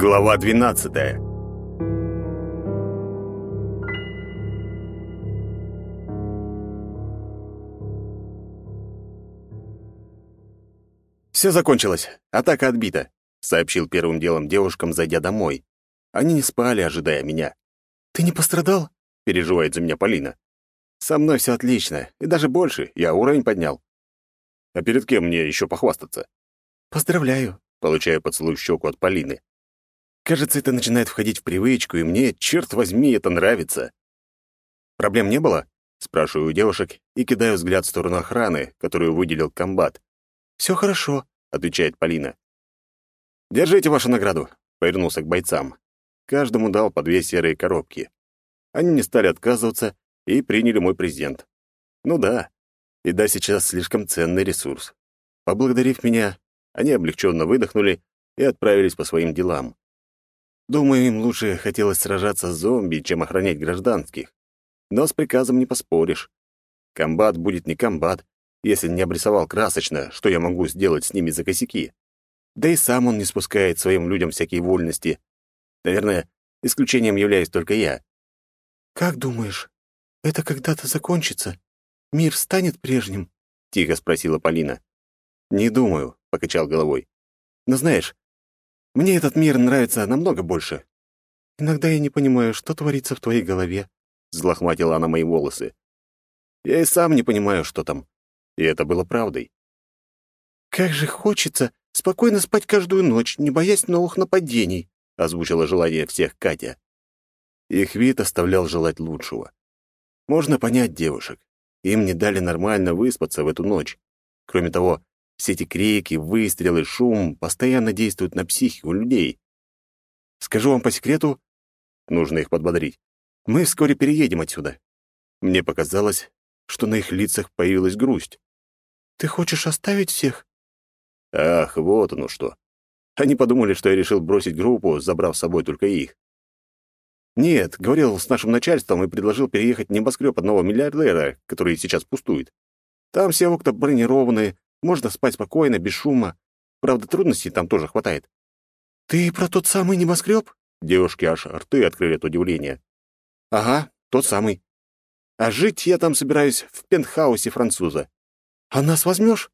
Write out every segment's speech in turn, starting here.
Глава 12. Все закончилось. Атака отбита, сообщил первым делом девушкам, зайдя домой. Они не спали, ожидая меня. Ты не пострадал? переживает за меня Полина. Со мной все отлично, и даже больше. Я уровень поднял. А перед кем мне еще похвастаться? Поздравляю, получаю поцелуй в щеку от Полины. Кажется, это начинает входить в привычку, и мне, черт возьми, это нравится. Проблем не было? Спрашиваю у девушек и кидаю взгляд в сторону охраны, которую выделил комбат. Все хорошо, отвечает Полина. Держите вашу награду, повернулся к бойцам. Каждому дал по две серые коробки. Они не стали отказываться и приняли мой презент. Ну да, еда сейчас слишком ценный ресурс. Поблагодарив меня, они облегченно выдохнули и отправились по своим делам. Думаю, им лучше хотелось сражаться с зомби, чем охранять гражданских. Но с приказом не поспоришь. Комбат будет не комбат, если не обрисовал красочно, что я могу сделать с ними за косяки. Да и сам он не спускает своим людям всякие вольности. Наверное, исключением являюсь только я. «Как думаешь, это когда-то закончится? Мир станет прежним?» — тихо спросила Полина. «Не думаю», — покачал головой. «Но знаешь, мне этот мир нравится намного больше. Иногда я не понимаю, что творится в твоей голове, взлохматила она мои волосы. Я и сам не понимаю, что там. И это было правдой. Как же хочется спокойно спать каждую ночь, не боясь новых нападений, озвучила желание всех Катя. Их вид оставлял желать лучшего. Можно понять девушек. Им не дали нормально выспаться в эту ночь. Кроме того, все эти крики, выстрелы, шум постоянно действуют на психику людей. Скажу вам по секрету, нужно их подбодрить. Мы вскоре переедем отсюда. Мне показалось, что на их лицах появилась грусть. Ты хочешь оставить всех? Ах, вот оно что. Они подумали, что я решил бросить группу, забрав с собой только их. Нет, говорил с нашим начальством и предложил переехать в небоскреб одного миллиардера, который сейчас пустует. Там все окна бронированные, можно спать спокойно, без шума. Правда, трудностей там тоже хватает. «Ты про тот самый небоскреб?» Девушки аж рты открыли от удивления. «Ага, тот самый. А жить я там собираюсь в пентхаусе француза. А нас возьмешь?»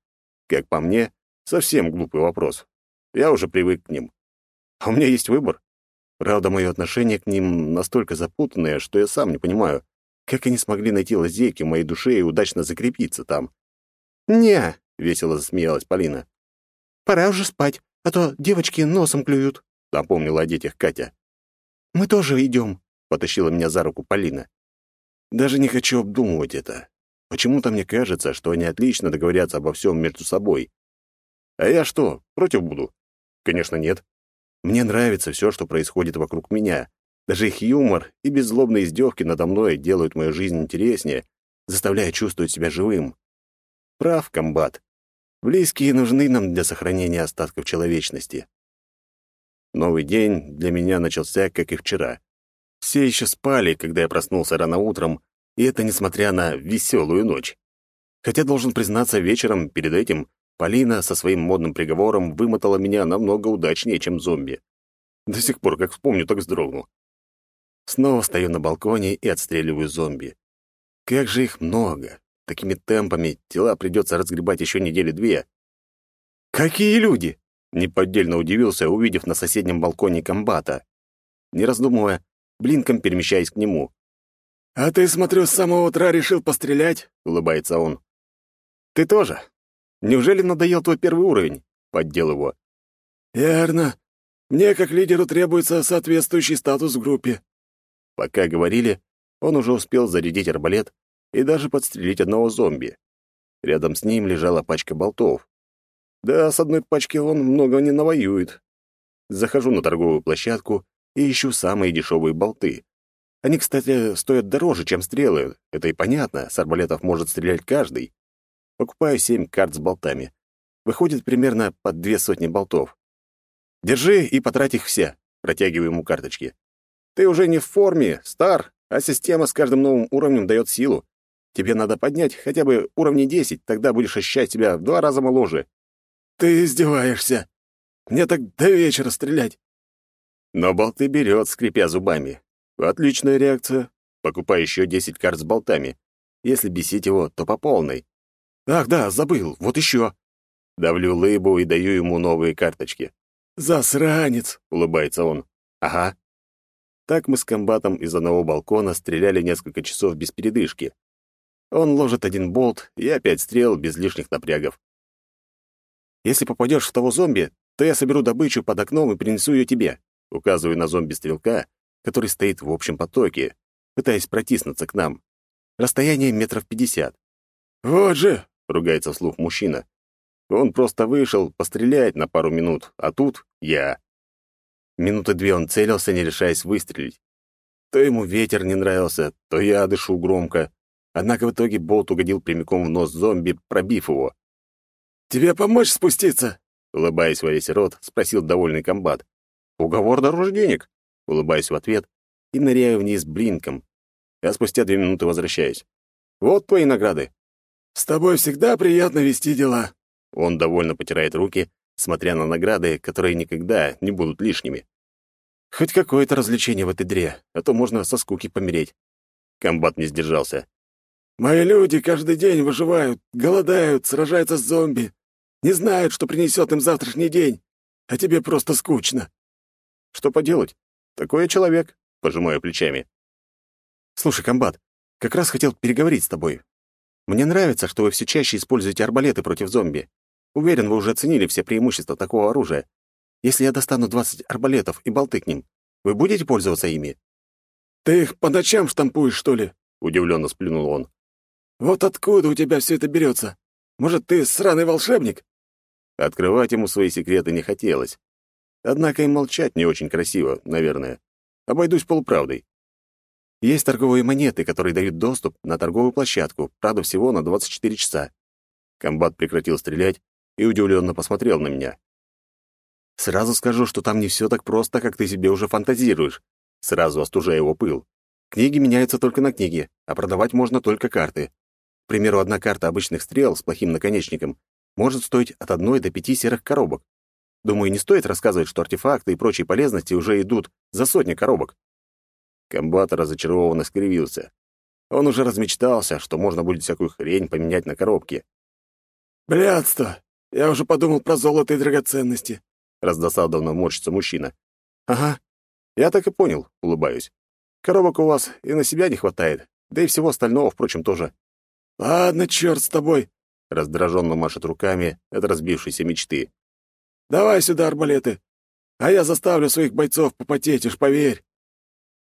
Как по мне, совсем глупый вопрос. Я уже привык к ним. А у меня есть выбор. Правда, мое отношение к ним настолько запутанное, что я сам не понимаю, как они смогли найти лазейки в моей душе и удачно закрепиться там. «Не, — весело засмеялась Полина. «Пора уже спать, а то девочки носом клюют», — напомнила о детях Катя. «Мы тоже идем», — потащила меня за руку Полина. «Даже не хочу обдумывать это. Почему-то мне кажется, что они отлично договорятся обо всем между собой. А я что, против буду? Конечно, нет. Мне нравится все, что происходит вокруг меня. Даже их юмор и беззлобные издевки надо мной делают мою жизнь интереснее, заставляя чувствовать себя живым. Прав, комбат. Близкие нужны нам для сохранения остатков человечности. Новый день для меня начался, как и вчера. Все еще спали, когда я проснулся рано утром, и это несмотря на веселую ночь. Хотя, должен признаться, вечером перед этим Полина со своим модным приговором вымотала меня намного удачнее, чем зомби. До сих пор, как вспомню, так вздрогну. Снова стою на балконе и отстреливаю зомби. Как же их много. Такими темпами тела придется разгребать еще недели две. «Какие люди!» — неподдельно удивился, увидев на соседнем балконе комбата. Не раздумывая, блинком перемещаясь к нему. «А ты, смотрю, с самого утра решил пострелять?» — улыбается он. «Ты тоже? Неужели надоел твой первый уровень?» — поддел его. «Верно. Мне, как лидеру, требуется соответствующий статус в группе». Пока говорили, он уже успел зарядить арбалет и даже подстрелить одного зомби. Рядом с ним лежала пачка болтов. Да, с одной пачки он много не навоюет. Захожу на торговую площадку и ищу самые дешевые болты. Они, кстати, стоят дороже, чем стрелы. Это и понятно, с арбалетов может стрелять каждый. Покупаю семь карт с болтами. Выходит примерно под две сотни болтов. Держи и потрать их все. Протягиваю ему карточки. Ты уже не в форме, стар, а система с каждым новым уровнем дает силу. Тебе надо поднять хотя бы уровни 10, тогда будешь ощущать себя в два раза моложе. Ты издеваешься. Мне так до вечера стрелять. Но болты берет, скрипя зубами. Отличная реакция. Покупай еще 10 карт с болтами. Если бесить его, то по полной. Ах да, забыл, вот еще. Давлю лыбу и даю ему новые карточки. «Засранец!» — улыбается он. «Ага». Так мы с комбатом из одного балкона стреляли несколько часов без передышки. Он ложит один болт, и опять стрел без лишних напрягов. «Если попадешь в того зомби, то я соберу добычу под окном и принесу ее тебе», указываю на зомби-стрелка, который стоит в общем потоке, пытаясь протиснуться к нам. Расстояние метров пятьдесят. «Вот же!» — ругается вслух мужчина. Он просто вышел пострелять на пару минут, а тут я. Минуты две он целился, не решаясь выстрелить. То ему ветер не нравился, то я дышу громко. Однако в итоге болт угодил прямиком в нос зомби, пробив его. «Тебе помочь спуститься?» Улыбаясь во весь рот, спросил довольный комбат. «Уговор дороже денег?» Улыбаюсь в ответ и ныряю вниз блинком. Я спустя две минуты возвращаюсь. «Вот твои награды». «С тобой всегда приятно вести дела», он довольно потирает руки, смотря на награды, которые никогда не будут лишними. Хоть какое-то развлечение в этой дре, а то можно со скуки помереть. Комбат не сдержался. «Мои люди каждый день выживают, голодают, сражаются с зомби. Не знают, что принесет им завтрашний день. А тебе просто скучно». «Что поделать? Такой я человек», — пожимаю плечами. «Слушай, комбат, как раз хотел переговорить с тобой. Мне нравится, что вы все чаще используете арбалеты против зомби. Уверен, вы уже оценили все преимущества такого оружия. Если я достану 20 арбалетов и болты к ним, вы будете пользоваться ими?» «Ты их по ночам штампуешь, что ли?» — удивленно сплюнул он. «Вот откуда у тебя все это берется? Может, ты сраный волшебник?» Открывать ему свои секреты не хотелось. Однако и молчать не очень красиво, наверное. Обойдусь полуправдой. Есть торговые монеты, которые дают доступ на торговую площадку, правда, всего на 24 часа. Комбат прекратил стрелять и удивленно посмотрел на меня. «Сразу скажу, что там не все так просто, как ты себе уже фантазируешь», сразу остужая его пыл. «Книги меняются только на книги, а продавать можно только карты. К примеру, одна карта обычных стрел с плохим наконечником может стоить от одной до пяти серых коробок. Думаю, не стоит рассказывать, что артефакты и прочие полезности уже идут за сотни коробок». Комбат разочарованно скривился. Он уже размечтался, что можно будет всякую хрень поменять на коробки. «Блядство! Я уже подумал про золото и драгоценности», — раздосадованно морщится мужчина. «Ага, я так и понял», — улыбаюсь. «Коробок у вас и на себя не хватает, да и всего остального, впрочем, тоже». «Ладно, черт с тобой», — раздраженно машет руками от разбившейся мечты. «Давай сюда арбалеты, а я заставлю своих бойцов попотеть, уж поверь».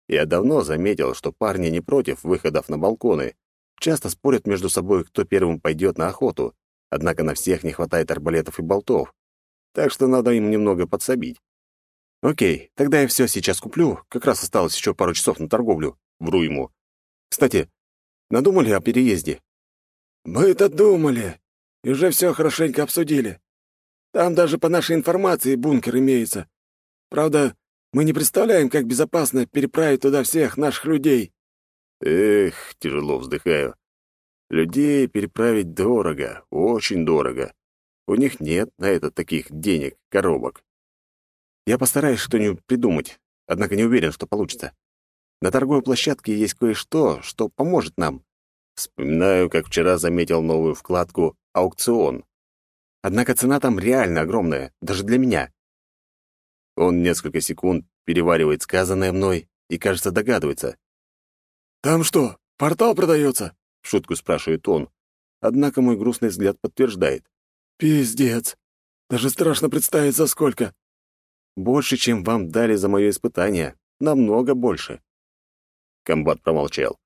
Я давно заметил, что парни не против выходов на балконы, часто спорят между собой, кто первым пойдет на охоту. Однако на всех не хватает арбалетов и болтов, так что надо им немного подсобить. Окей, тогда я все сейчас куплю, как раз осталось еще пару часов на торговлю. Вру ему. Кстати, надумали о переезде? Мы-то думали, и уже все хорошенько обсудили. Там даже по нашей информации бункер имеется. Правда, мы не представляем, как безопасно переправить туда всех наших людей. Эх, тяжело вздыхаю. Людей переправить дорого, очень дорого. У них нет на это таких денег, коробок. Я постараюсь что-нибудь придумать, однако не уверен, что получится. На торговой площадке есть кое-что, что поможет нам. Вспоминаю, как вчера заметил новую вкладку «Аукцион». Однако цена там реально огромная, даже для меня. Он несколько секунд переваривает сказанное мной и, кажется, догадывается. «Там что, портал продается?» в шутку спрашивает он. Однако мой грустный взгляд подтверждает. «Пиздец! Даже страшно представить, за сколько!» «Больше, чем вам дали за мое испытание. Намного больше». Комбат промолчал.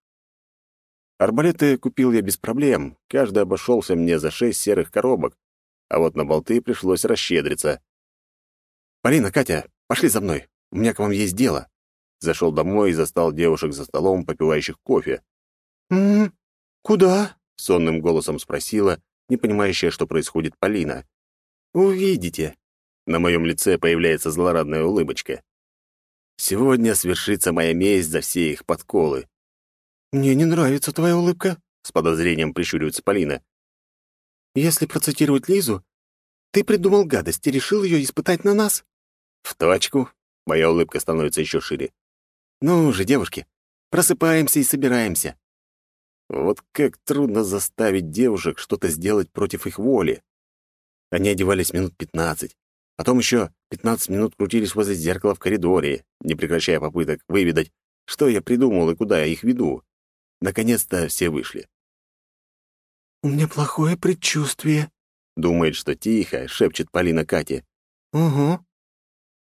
Арбалеты купил я без проблем. Каждый обошелся мне за шесть серых коробок. А вот на болты пришлось расщедриться. «Полина, Катя, пошли за мной. У меня к вам есть дело». Зашел домой и застал девушек за столом, попивающих кофе. «М-м, «Куда?» — сонным голосом спросила, не понимающая, что происходит Полина. «Увидите». На моем лице появляется злорадная улыбочка. «Сегодня свершится моя месть за все их подколы». «Мне не нравится твоя улыбка», — с подозрением прищуривается Полина. «Если процитировать Лизу, ты придумал гадость и решил ее испытать на нас?» «В точку», — Моя улыбка становится еще шире. «Ну же, девушки, просыпаемся и собираемся». Вот как трудно заставить девушек что-то сделать против их воли. Они одевались минут пятнадцать. Потом еще пятнадцать минут крутились возле зеркала в коридоре, не прекращая попыток выведать, что я придумал и куда я их веду. Наконец-то все вышли. «У меня плохое предчувствие», — думает, что тихо, — шепчет Полина Кате. «Угу».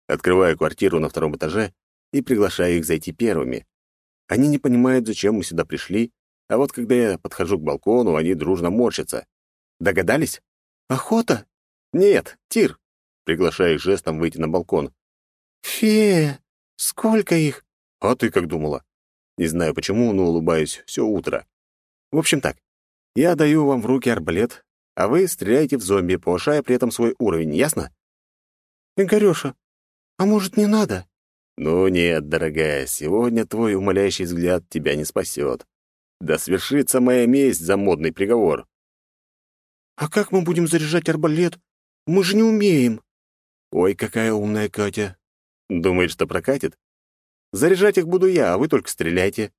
Открываю квартиру на втором этаже и приглашаю их зайти первыми. Они не понимают, зачем мы сюда пришли, а вот когда я подхожу к балкону, они дружно морщатся. Догадались? Охота? Нет, тир. Приглашаю их жестом выйти на балкон. Фея, сколько их? А ты как думала? Не знаю почему, но улыбаюсь все утро. В общем так, я даю вам в руки арбалет, а вы стреляете в зомби, повышая при этом свой уровень, ясно? Игорёша, а может, не надо? Ну нет, дорогая, сегодня твой умоляющий взгляд тебя не спасет. Да свершится моя месть за модный приговор. А как мы будем заряжать арбалет? Мы же не умеем. Ой, какая умная Катя. Думает, что прокатит? Заряжать их буду я, а вы только стреляйте.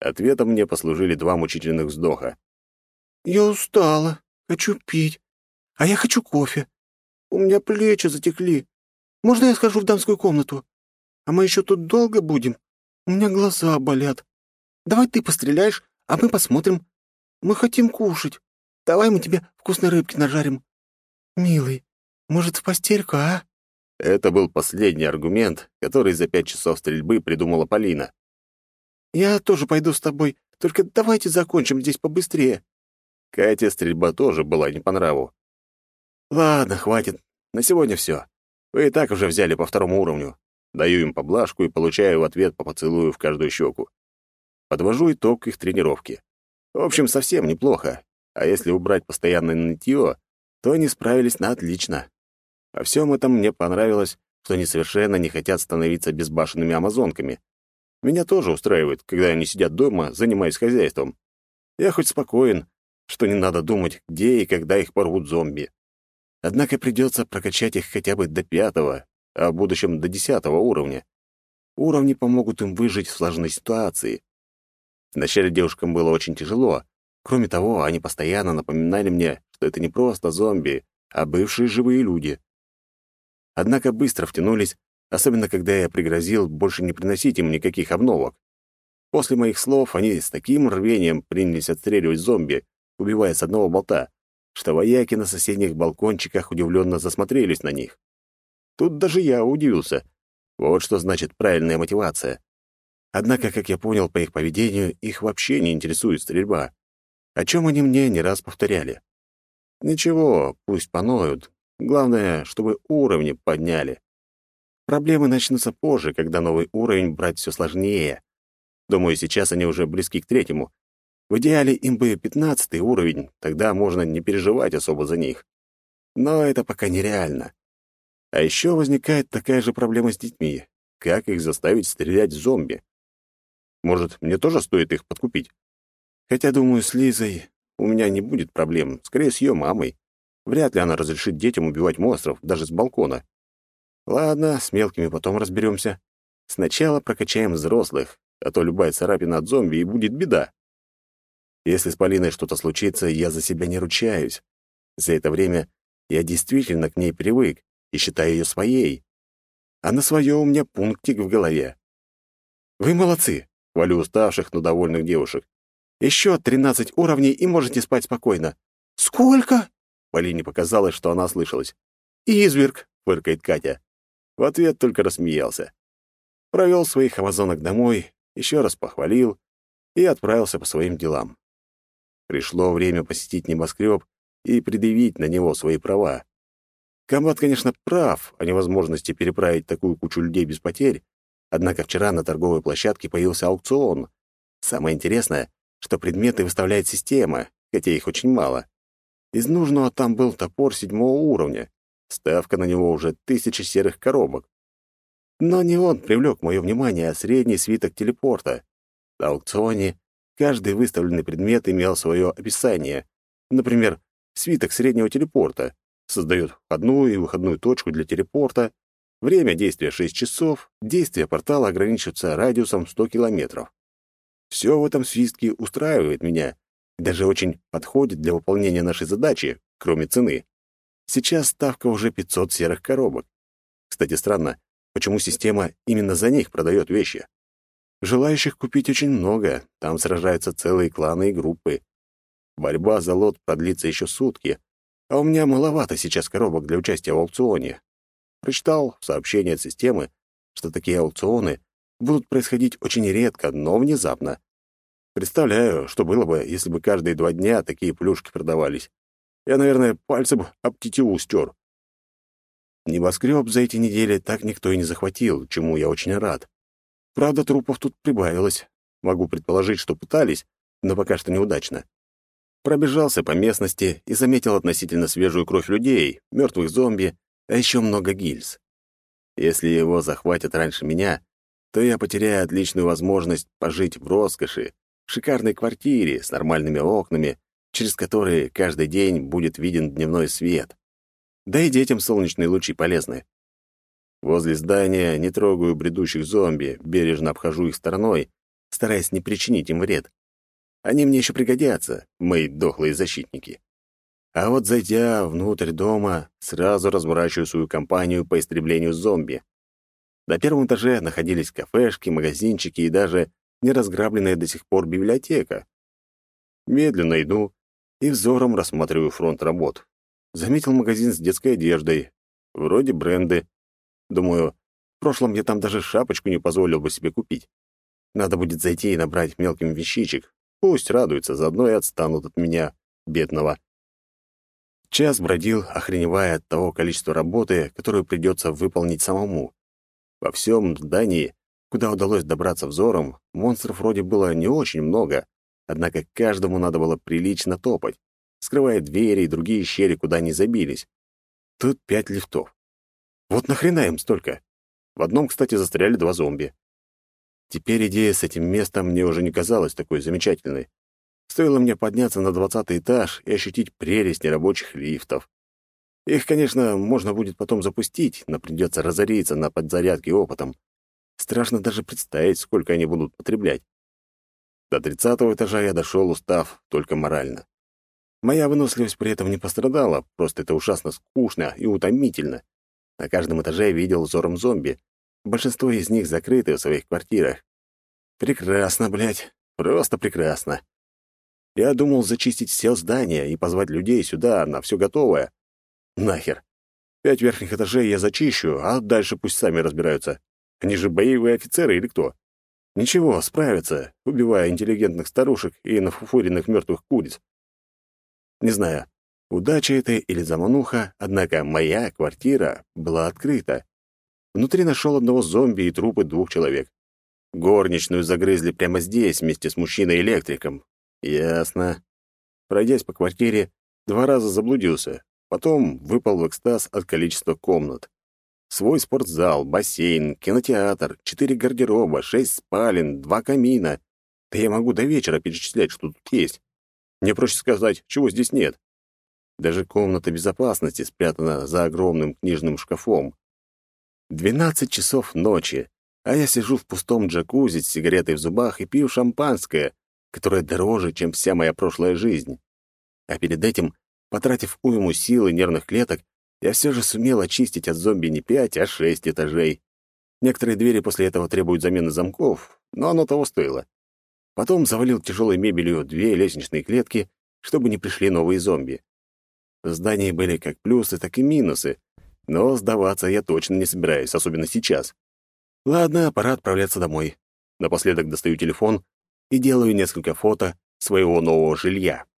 Ответом мне послужили два мучительных вздоха. Я устала, хочу пить. А я хочу кофе. У меня плечи затекли. Можно я схожу в дамскую комнату? А мы еще тут долго будем? У меня глаза болят. Давай ты постреляешь, а мы посмотрим. Мы хотим кушать. Давай мы тебе вкусной рыбки нажарим. Милый, может, в постельку, а?» Это был последний аргумент, который за пять часов стрельбы придумала Полина. «Я тоже пойду с тобой, только давайте закончим здесь побыстрее». Катя стрельба тоже была не по нраву. «Ладно, хватит. На сегодня все. Вы и так уже взяли по второму уровню. Даю им поблажку и получаю в ответ по поцелую в каждую щеку. Подвожу итог их тренировки. В общем, совсем неплохо. А если убрать постоянное нытье, то они справились на отлично. Во всем этом мне понравилось, что они совершенно не хотят становиться безбашенными амазонками. Меня тоже устраивает, когда они сидят дома, занимаясь хозяйством. Я хоть спокоен, что не надо думать, где и когда их порвут зомби. Однако придется прокачать их хотя бы до пятого, а в будущем до десятого уровня. Уровни помогут им выжить в сложной ситуации. Вначале девушкам было очень тяжело. Кроме того, они постоянно напоминали мне, что это не просто зомби, а бывшие живые люди. Однако быстро втянулись, особенно когда я пригрозил больше не приносить им никаких обновок. После моих слов они с таким рвением принялись отстреливать зомби, убивая с одного болта, что вояки на соседних балкончиках удивленно засмотрелись на них. Тут даже я удивился. Вот что значит правильная мотивация. Однако, как я понял по их поведению, их вообще не интересует стрельба, о чем они мне не раз повторяли. Ничего, пусть поноют. Главное, чтобы уровни подняли. Проблемы начнутся позже, когда новый уровень брать все сложнее. Думаю, сейчас они уже близки к третьему. В идеале им бы пятнадцатый уровень, тогда можно не переживать особо за них. Но это пока нереально. А еще возникает такая же проблема с детьми. Как их заставить стрелять в зомби? Может, мне тоже стоит их подкупить? Хотя, думаю, с Лизой у меня не будет проблем, скорее с ее мамой. Вряд ли она разрешит детям убивать монстров, даже с балкона. Ладно, с мелкими потом разберемся. Сначала прокачаем взрослых, а то любая царапина от зомби и будет беда. Если с Полиной что-то случится, я за себя не ручаюсь. За это время я действительно к ней привык и считаю ее своей. А на свое у меня пунктик в голове. Вы молодцы, хвалю уставших, но довольных девушек. Еще тринадцать уровней, и можете спать спокойно. Сколько? Полине показалось, что она слышалась. «Изверг!» — фыркает Катя. В ответ только рассмеялся. Провел своих амазонок домой, еще раз похвалил и отправился по своим делам. Пришло время посетить небоскреб и предъявить на него свои права. Комбат, конечно, прав о невозможности переправить такую кучу людей без потерь, однако вчера на торговой площадке появился аукцион. Самое интересное, что предметы выставляет система, хотя их очень мало. Из нужного там был топор седьмого уровня. Ставка на него уже тысячи серых коробок. Но не он привлек мое внимание, а средний свиток телепорта. На аукционе каждый выставленный предмет имел свое описание. Например, свиток среднего телепорта создает входную и выходную точку для телепорта, Время действия 6 часов, действие портала ограничивается радиусом 100 километров. Все в этом свистке устраивает меня, даже очень подходит для выполнения нашей задачи, кроме цены. Сейчас ставка уже 500 серых коробок. Кстати, странно, почему система именно за них продает вещи. Желающих купить очень много, там сражаются целые кланы и группы. Борьба за лот продлится еще сутки, а у меня маловато сейчас коробок для участия в аукционе. Прочитал сообщение от системы, что такие аукционы будут происходить очень редко, но внезапно. Представляю, что было бы, если бы каждые два дня такие плюшки продавались. Я, наверное, пальцем об тетиву стер. Небоскреб за эти недели так никто и не захватил, чему я очень рад. Правда, трупов тут прибавилось. Могу предположить, что пытались, но пока что неудачно. Пробежался по местности и заметил относительно свежую кровь людей, мертвых зомби, а еще много гильз. Если его захватят раньше меня, то я потеряю отличную возможность пожить в роскоши, шикарной квартире с нормальными окнами, через которые каждый день будет виден дневной свет. Да и детям солнечные лучи полезны. Возле здания не трогаю бредущих зомби, бережно обхожу их стороной, стараясь не причинить им вред. Они мне еще пригодятся, мои дохлые защитники. А вот зайдя внутрь дома, сразу разворачиваю свою кампанию по истреблению зомби. На первом этаже находились кафешки, магазинчики и даже неразграбленная до сих пор библиотека. Медленно иду и взором рассматриваю фронт работ. Заметил магазин с детской одеждой, вроде бренды, Думаю, в прошлом я там даже шапочку не позволил бы себе купить. Надо будет зайти и набрать мелким вещичек. Пусть радуются, заодно и отстанут от меня, бедного. Час бродил, охреневая от того количества работы, которую придется выполнить самому. Во всем здании, куда удалось добраться взором, монстров вроде было не очень много, однако каждому надо было прилично топать, скрывая двери и другие щели, куда они забились. Тут пять лифтов. Вот нахрена им столько? В одном, кстати, застряли два зомби. Теперь идея с этим местом мне уже не казалась такой замечательной. Стоило мне подняться на двадцатый этаж и ощутить прелесть нерабочих лифтов. Их, конечно, можно будет потом запустить, но придется разориться на подзарядке опытом. Страшно даже представить, сколько они будут потреблять. До тридцатого этажа я дошел, устав только морально. Моя выносливость при этом не пострадала, просто это ужасно скучно и утомительно. На каждом этаже видел взором зомби. Большинство из них закрыты в своих квартирах. Прекрасно, блядь. Просто прекрасно. Я думал зачистить все здания и позвать людей сюда, на все готовое. Нахер. Пять верхних этажей я зачищу, а дальше пусть сами разбираются. Они же боевые офицеры или кто? Ничего, справятся, убивая интеллигентных старушек и нафуфуренных мертвых куриц. Не знаю, Удача это или замануха, однако моя квартира была открыта. Внутри нашел одного зомби и трупы двух человек. Горничную загрызли прямо здесь вместе с мужчиной-электриком. Ясно. Пройдясь по квартире, два раза заблудился. Потом выпал в экстаз от количества комнат. Свой спортзал, бассейн, кинотеатр, четыре гардероба, шесть спален, два камина. Да я могу до вечера перечислять, что тут есть. Мне проще сказать, чего здесь нет. Даже комната безопасности спрятана за огромным книжным шкафом. Двенадцать часов ночи, а я сижу в пустом джакузи с сигаретой в зубах и пью шампанское, которое дороже, чем вся моя прошлая жизнь. А перед этим, потратив уйму сил и нервных клеток, я все же сумел очистить от зомби не пять, а шесть этажей. Некоторые двери после этого требуют замены замков, но оно того стоило. Потом завалил тяжелой мебелью две лестничные клетки, чтобы не пришли новые зомби. В здании были как плюсы, так и минусы, но сдаваться я точно не собираюсь, особенно сейчас. Ладно, пора отправляться домой. Напоследок достаю телефон и делаю несколько фото своего нового жилья.